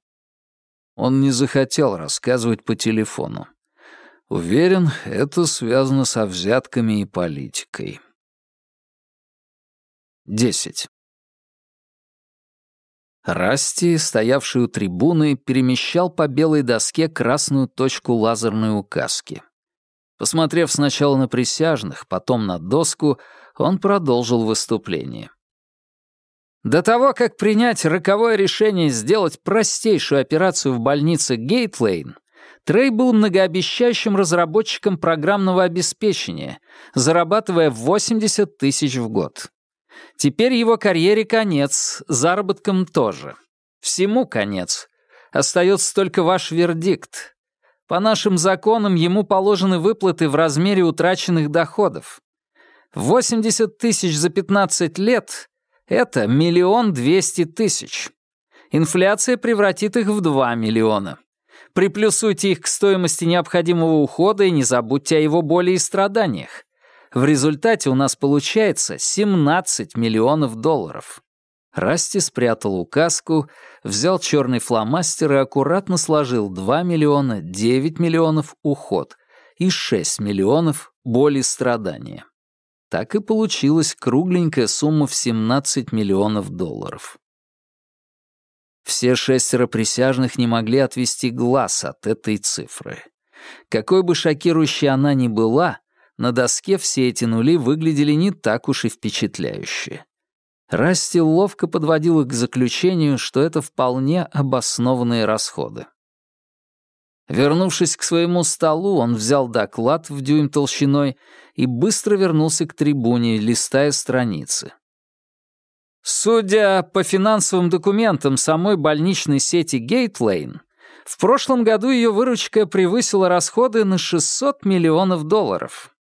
Он не захотел рассказывать по телефону. Уверен, это связано со взятками и политикой. 10. Расти, стоявший у трибуны, перемещал по белой доске красную точку лазерной указки. Посмотрев сначала на присяжных, потом на доску, он продолжил выступление. До того, как принять роковое решение сделать простейшую операцию в больнице Гейтлейн, Трей был многообещающим разработчиком программного обеспечения, зарабатывая 80 тысяч в год. Теперь его карьере конец, заработкам тоже. Всему конец. Остается только ваш вердикт. По нашим законам ему положены выплаты в размере утраченных доходов. 80 тысяч за 15 лет — это миллион двести тысяч. Инфляция превратит их в 2 миллиона. Приплюсуйте их к стоимости необходимого ухода и не забудьте о его боли и страданиях. В результате у нас получается 17 миллионов долларов. Расти спрятал указку, взял черный фломастер и аккуратно сложил 2 миллиона, 9 миллионов уход и 6 миллионов боли и страдания. Так и получилась кругленькая сумма в 17 миллионов долларов. Все шестеро присяжных не могли отвести глаз от этой цифры. Какой бы шокирующей она ни была, на доске все эти нули выглядели не так уж и впечатляюще. Расти ловко подводил их к заключению, что это вполне обоснованные расходы. Вернувшись к своему столу, он взял доклад в дюйм толщиной и быстро вернулся к трибуне, листая страницы. Судя по финансовым документам самой больничной сети Гейтлейн, в прошлом году ее выручка превысила расходы на 600 миллионов долларов.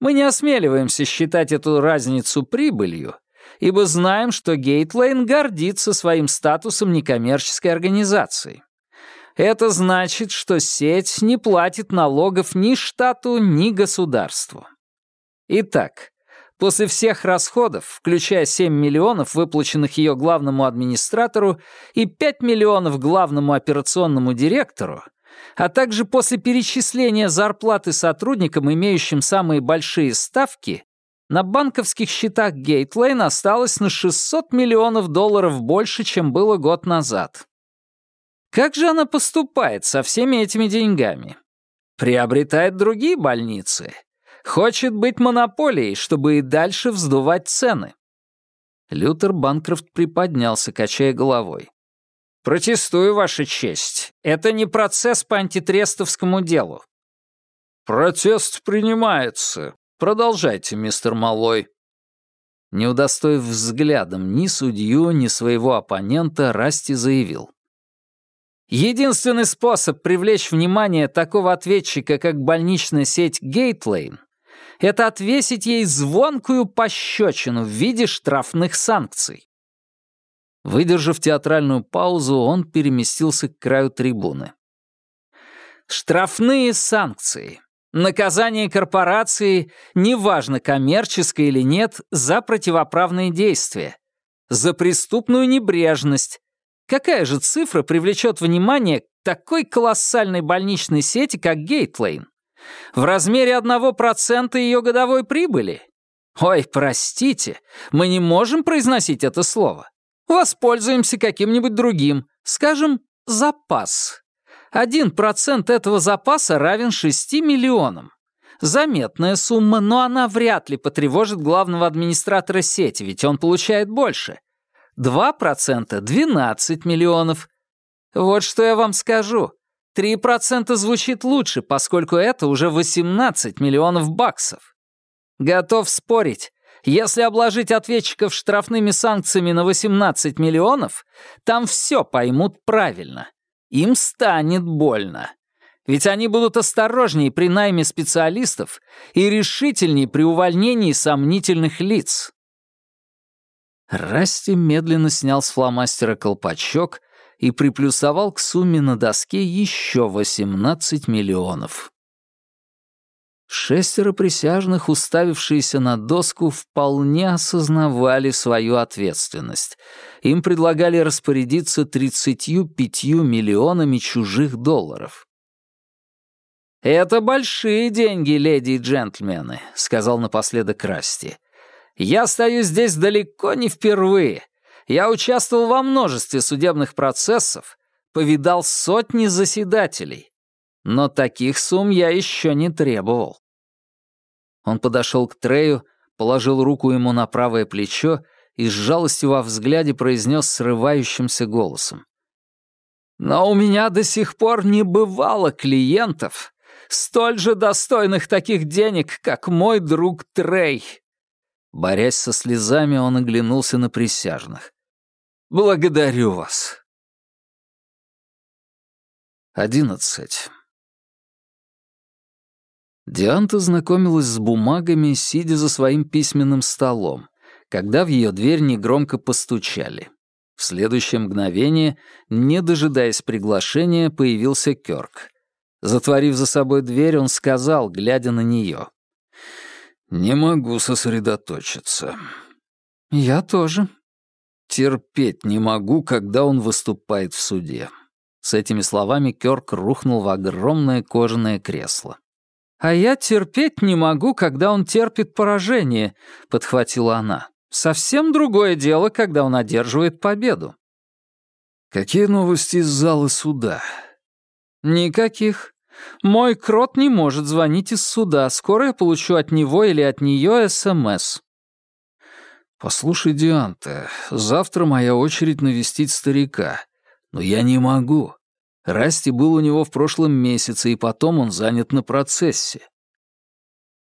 Мы не осмеливаемся считать эту разницу прибылью, ибо знаем, что Гейтлейн гордится своим статусом некоммерческой организации. Это значит, что сеть не платит налогов ни штату, ни государству. Итак, после всех расходов, включая 7 миллионов, выплаченных ее главному администратору, и 5 миллионов главному операционному директору, а также после перечисления зарплаты сотрудникам, имеющим самые большие ставки, на банковских счетах Гейтлейн осталось на 600 миллионов долларов больше, чем было год назад. Как же она поступает со всеми этими деньгами? Приобретает другие больницы. Хочет быть монополией, чтобы и дальше вздувать цены. Лютер Банкрофт приподнялся, качая головой. «Протестую, Ваша честь. Это не процесс по антитрестовскому делу». «Протест принимается. Продолжайте, мистер Малой». Не удостоив взглядом ни судью, ни своего оппонента, Расти заявил. Единственный способ привлечь внимание такого ответчика, как больничная сеть Гейтлейн, это отвесить ей звонкую пощечину в виде штрафных санкций. Выдержав театральную паузу, он переместился к краю трибуны. Штрафные санкции. Наказание корпорации, неважно, коммерческое или нет, за противоправные действия. За преступную небрежность. Какая же цифра привлечет внимание к такой колоссальной больничной сети, как Гейтлейн? В размере 1% ее годовой прибыли? «Ой, простите, мы не можем произносить это слово. Воспользуемся каким-нибудь другим, скажем, запас. Один процент этого запаса равен 6 миллионам. Заметная сумма, но она вряд ли потревожит главного администратора сети, ведь он получает больше. 2% — 12 миллионов. Вот что я вам скажу. 3% звучит лучше, поскольку это уже 18 миллионов баксов. Готов спорить. Если обложить ответчиков штрафными санкциями на 18 миллионов, там все поймут правильно. Им станет больно. Ведь они будут осторожнее при найме специалистов и решительнее при увольнении сомнительных лиц. Расти медленно снял с фломастера колпачок и приплюсовал к сумме на доске еще 18 миллионов. Шестеро присяжных, уставившиеся на доску, вполне осознавали свою ответственность. Им предлагали распорядиться 35 миллионами чужих долларов. «Это большие деньги, леди и джентльмены», — сказал напоследок Расти. «Я стою здесь далеко не впервые. Я участвовал во множестве судебных процессов, повидал сотни заседателей. Но таких сумм я еще не требовал. Он подошел к Трею, положил руку ему на правое плечо и с жалостью во взгляде произнес срывающимся голосом. «Но у меня до сих пор не бывало клиентов, столь же достойных таких денег, как мой друг Трей». Борясь со слезами, он оглянулся на присяжных. «Благодарю вас». Одиннадцать. Дианта знакомилась с бумагами, сидя за своим письменным столом, когда в ее дверь негромко постучали. В следующее мгновение, не дожидаясь приглашения, появился Кёрк. Затворив за собой дверь, он сказал, глядя на нее. «Не могу сосредоточиться». «Я тоже». «Терпеть не могу, когда он выступает в суде». С этими словами Кёрк рухнул в огромное кожаное кресло. «А я терпеть не могу, когда он терпит поражение», — подхватила она. «Совсем другое дело, когда он одерживает победу». «Какие новости из зала суда?» «Никаких. Мой крот не может звонить из суда. Скоро я получу от него или от нее СМС». «Послушай, Дианта, завтра моя очередь навестить старика. Но я не могу. Расти был у него в прошлом месяце, и потом он занят на процессе.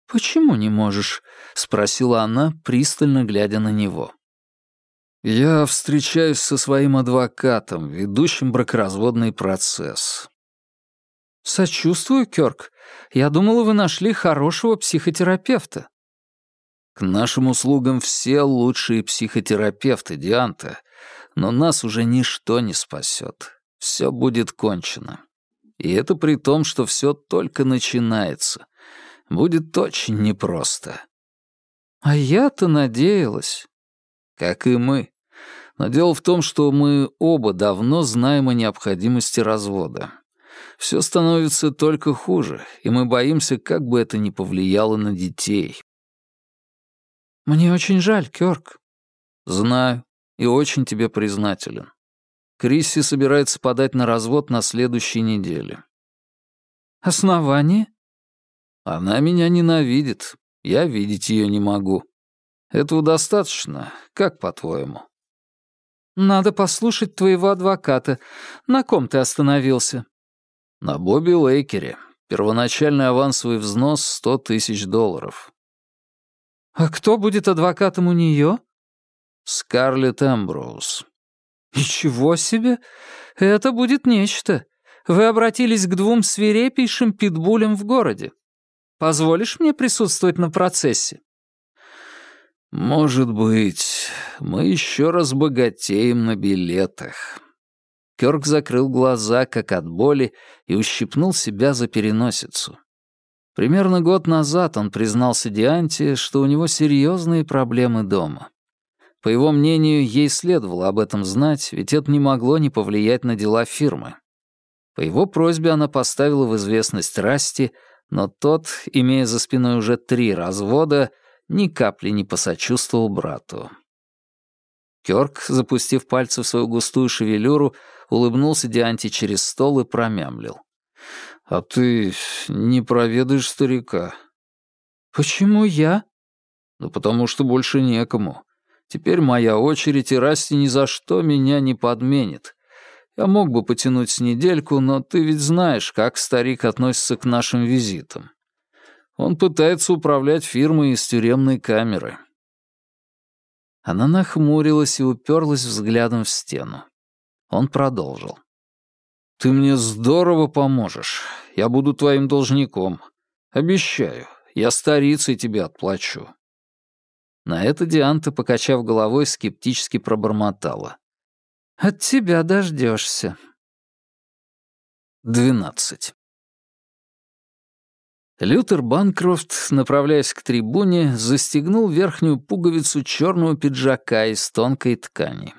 «Почему не можешь?» — спросила она, пристально глядя на него. «Я встречаюсь со своим адвокатом, ведущим бракоразводный процесс». «Сочувствую, Кёрк. Я думала, вы нашли хорошего психотерапевта». «К нашим услугам все лучшие психотерапевты, Дианта, но нас уже ничто не спасет все будет кончено. И это при том, что все только начинается. Будет очень непросто. А я-то надеялась. Как и мы. Но дело в том, что мы оба давно знаем о необходимости развода. Все становится только хуже, и мы боимся, как бы это ни повлияло на детей. Мне очень жаль, Кёрк. Знаю, и очень тебе признателен. Крисси собирается подать на развод на следующей неделе. «Основание?» «Она меня ненавидит. Я видеть ее не могу. Этого достаточно, как по-твоему?» «Надо послушать твоего адвоката. На ком ты остановился?» «На Бобби Лейкере. Первоначальный авансовый взнос — сто тысяч долларов». «А кто будет адвокатом у нее?» «Скарлетт Эмброуз. «Ничего себе! Это будет нечто. Вы обратились к двум свирепейшим питбулям в городе. Позволишь мне присутствовать на процессе?» «Может быть, мы еще раз богатеем на билетах». Кёрк закрыл глаза, как от боли, и ущипнул себя за переносицу. Примерно год назад он признался Дианте, что у него серьезные проблемы дома. По его мнению, ей следовало об этом знать, ведь это не могло не повлиять на дела фирмы. По его просьбе она поставила в известность Расти, но тот, имея за спиной уже три развода, ни капли не посочувствовал брату. Кёрк, запустив пальцы в свою густую шевелюру, улыбнулся Дианте через стол и промямлил. «А ты не проведаешь старика?» «Почему я?» «Ну, потому что больше некому. Теперь моя очередь, и Расти ни за что меня не подменит. Я мог бы потянуть с недельку, но ты ведь знаешь, как старик относится к нашим визитам. Он пытается управлять фирмой из тюремной камеры. Она нахмурилась и уперлась взглядом в стену. Он продолжил. «Ты мне здорово поможешь. Я буду твоим должником. Обещаю, я старицей тебе отплачу». На это Дианта, покачав головой, скептически пробормотала. «От тебя дождешься. Двенадцать. Лютер Банкрофт, направляясь к трибуне, застегнул верхнюю пуговицу черного пиджака из тонкой ткани.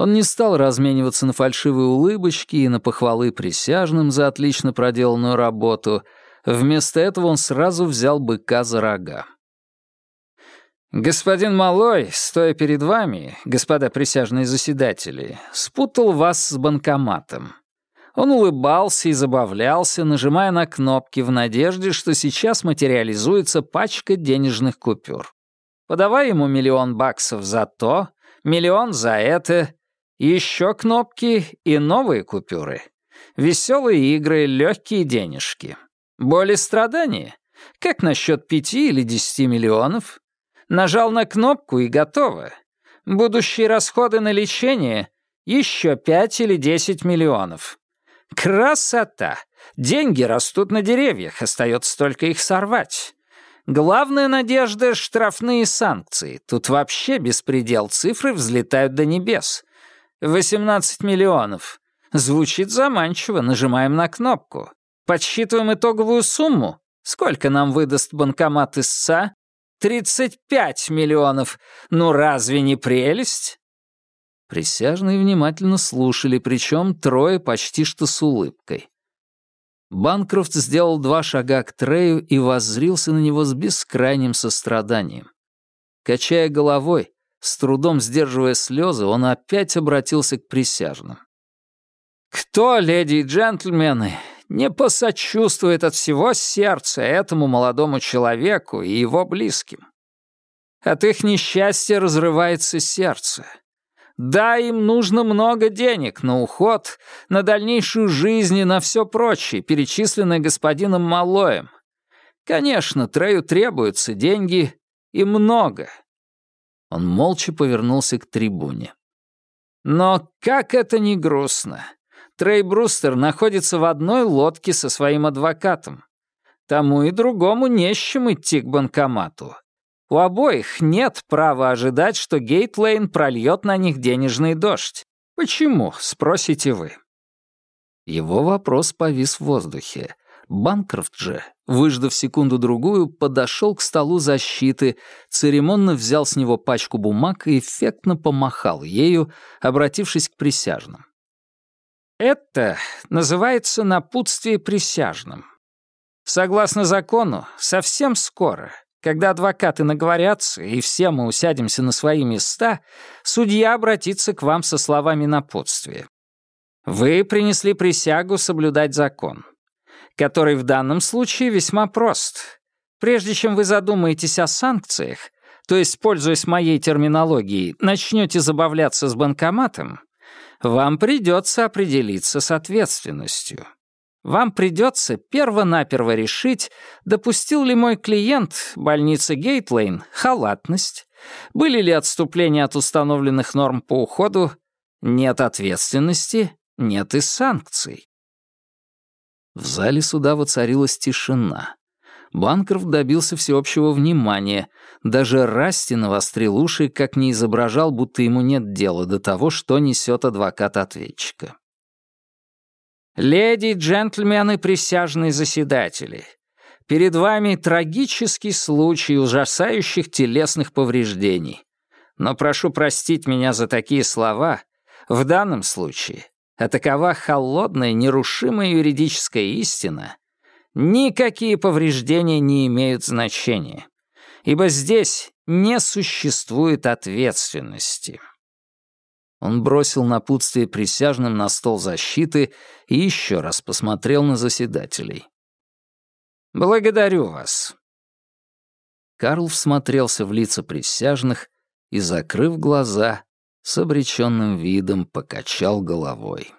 Он не стал размениваться на фальшивые улыбочки и на похвалы присяжным за отлично проделанную работу. Вместо этого он сразу взял быка за рога. «Господин Малой, стоя перед вами, господа присяжные заседатели, спутал вас с банкоматом. Он улыбался и забавлялся, нажимая на кнопки в надежде, что сейчас материализуется пачка денежных купюр. Подавай ему миллион баксов за то, миллион за это, еще кнопки и новые купюры. Веселые игры, легкие денежки. Боли страдания? Как насчет пяти или десяти миллионов? Нажал на кнопку и готово. Будущие расходы на лечение — еще пять или десять миллионов. Красота! Деньги растут на деревьях, остается только их сорвать. Главная надежда — штрафные санкции. Тут вообще беспредел, цифры взлетают до небес. 18 миллионов. Звучит заманчиво, нажимаем на кнопку. Подсчитываем итоговую сумму. Сколько нам выдаст банкомат истца? 35 миллионов. Ну разве не прелесть? Присяжные внимательно слушали, причем трое почти что с улыбкой. Банкрофт сделал два шага к Трею и воззрился на него с бескрайним состраданием. Качая головой, с трудом сдерживая слезы, он опять обратился к присяжным. «Кто, леди и джентльмены, не посочувствует от всего сердца этому молодому человеку и его близким? От их несчастья разрывается сердце. Да, им нужно много денег на уход, на дальнейшую жизнь и на все прочее, перечисленное господином Малоем. Конечно, Трею требуются деньги и много. Он молча повернулся к трибуне. Но как это не грустно. Трей Брустер находится в одной лодке со своим адвокатом. Тому и другому не с чем идти к банкомату. У обоих нет права ожидать, что Гейтлейн прольет на них денежный дождь. Почему, спросите вы? Его вопрос повис в воздухе. Банкрофт же, выждав секунду-другую, подошел к столу защиты, церемонно взял с него пачку бумаг и эффектно помахал ею, обратившись к присяжным. Это называется напутствие присяжным. Согласно закону, совсем скоро, когда адвокаты наговорятся, и все мы усядемся на свои места, судья обратится к вам со словами напутствия. Вы принесли присягу соблюдать закон, который в данном случае весьма прост. Прежде чем вы задумаетесь о санкциях, то есть, пользуясь моей терминологией, начнете забавляться с банкоматом, вам придется определиться с ответственностью. Вам придется перво-наперво решить, допустил ли мой клиент, больница Гейтлейн, халатность, были ли отступления от установленных норм по уходу, нет ответственности, нет и санкций. В зале суда воцарилась тишина. Банкрофт добился всеобщего внимания. Даже Расти навострил уши, как не изображал, будто ему нет дела до того, что несет адвокат ответчика. «Леди, джентльмены, присяжные заседатели, перед вами трагический случай ужасающих телесных повреждений. Но прошу простить меня за такие слова. В данном случае, а такова холодная, нерушимая юридическая истина, никакие повреждения не имеют значения. ибо здесь не существует ответственности». Он бросил напутствие присяжным на стол защиты и еще раз посмотрел на заседателей. «Благодарю вас». Карл всмотрелся в лица присяжных и, закрыв глаза, с обреченным видом покачал головой.